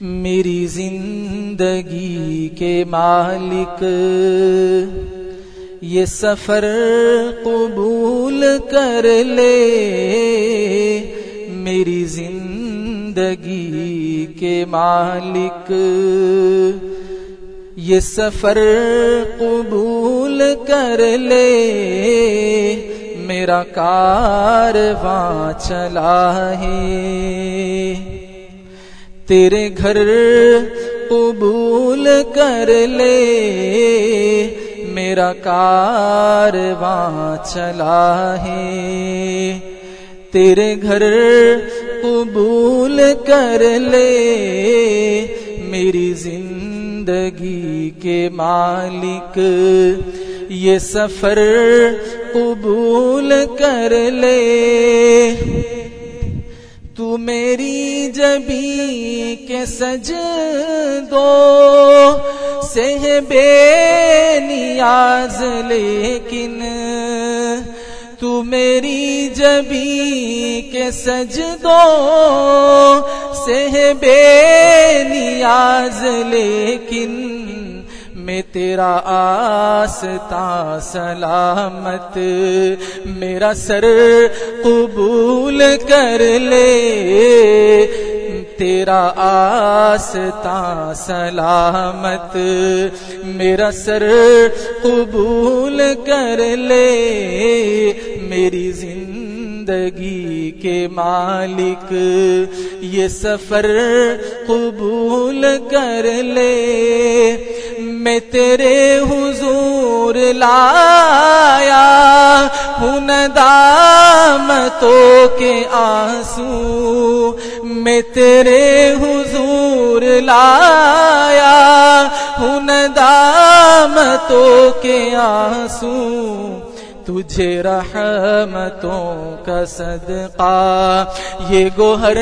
میری زندگی کے مالک، یہ سفر قبول کر لے۔ میری زندگی کے مالک، یہ سفر قبول کر لے۔ میرا کارواں چلا ہے۔ تیرے گھر قبول کر لے، میرا کارواں چلا ہے۔ تیرے گھر قبول کر لے، میری زندگی کے مالک، یہ سفر قبول کر لے۔ تو میری جبی کے سج دو۔ سے بے نیاز لیکن تو میری جبی کے سج دو۔ سے بے نیاز لیکن میں تیرا آستا سلامت، میرا سر قبول کر لے۔ تیرا آستا سلامت، میرا سر قبول کر لے۔ میری زندگی کے مالک، یہ سفر قبول کر لے۔ میں تیرے حضور لایا ہن ندامتوں کے آنسو میں تیرے حضور لایا ہوں ندامتوں کے آنسو تجھے رحمتوں کا صدقہ، یہ گوہر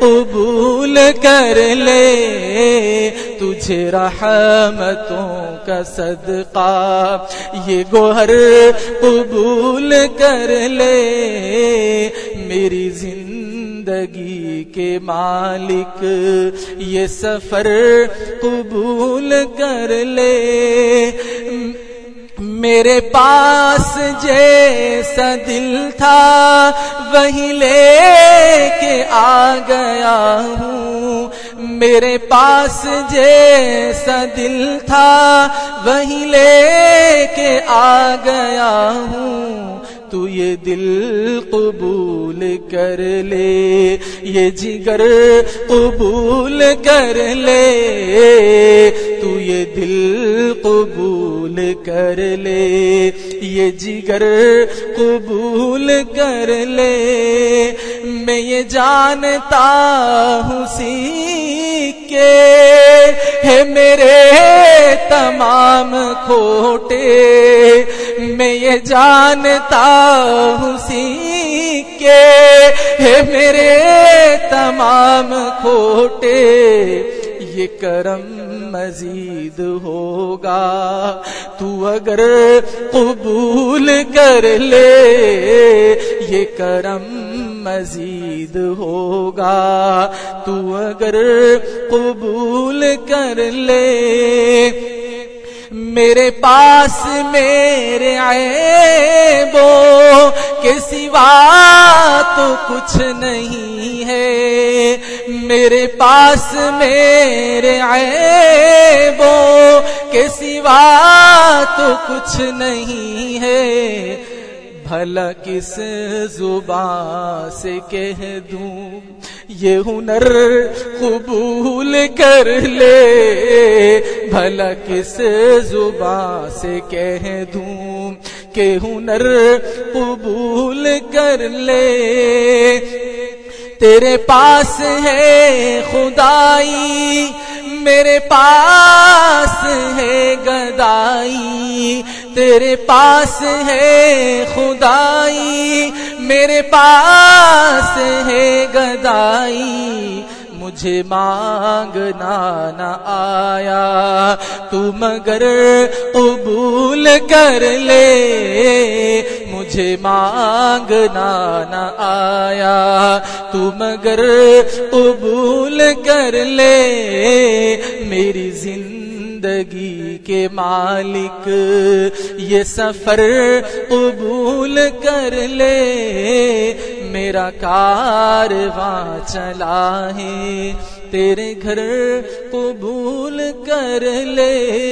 قبول کر لے۔ تجھے رحمتوں کا صدقہ، یہ گوہر قبول کر لے۔ میری زندگی کے مالک، یہ سفر قبول کر لے۔ میرے پاس جیسا دل تھا، وہی لے کے آ گیا ہوں۔ میرے پاس جیسا دل تھا، وہی لے کے آ گیا ہوں۔ تو یہ دل قبول کر لے، یہ جگر قبول کر لے۔ تو یہ دل قبول کر لے، یہ جگر قبول کر لے۔ میں یہ جانتا ہوں سی کے ہے میرے تمام کھوٹے۔ میں یہ جانتا ہوں سی کے ہے میرے تمام کھوٹے۔ یہ کرم مزید ہوگا۔ تو اگر قبول کر لے، یہ کرم مزید ہوگا۔ تو اگر قبول کر لے، میرے پاس میرے عیبوں کے سوا تو کچھ نہیں ہے۔ میرے پاس میرے عیبوں کے سوا تو کچھ نہیں ہے۔ بھلا کس زبان سے کہہ دوں؟ یہ ہنر قبول کر لے۔ بھلا کس زبان سے کہہ دوں؟ کہ ہنر قبول کر لے۔ تیرے پاس ہے خدائی، میرے پاس ہے گدائی۔ تیرے پاس ہے خدائی، میرے پاس ہے گدائی۔ مجھے مانگنا نہ آیا۔ تو مگر قبول کر لے۔ مجھے مانگنا نہ آیا۔ تو مگر قبول کر لے۔ میری زندگی کے مالک، یہ سفر قبول کر لے۔ میرا کارواں چلا ہے۔ تیرے گھر قبول کر لے۔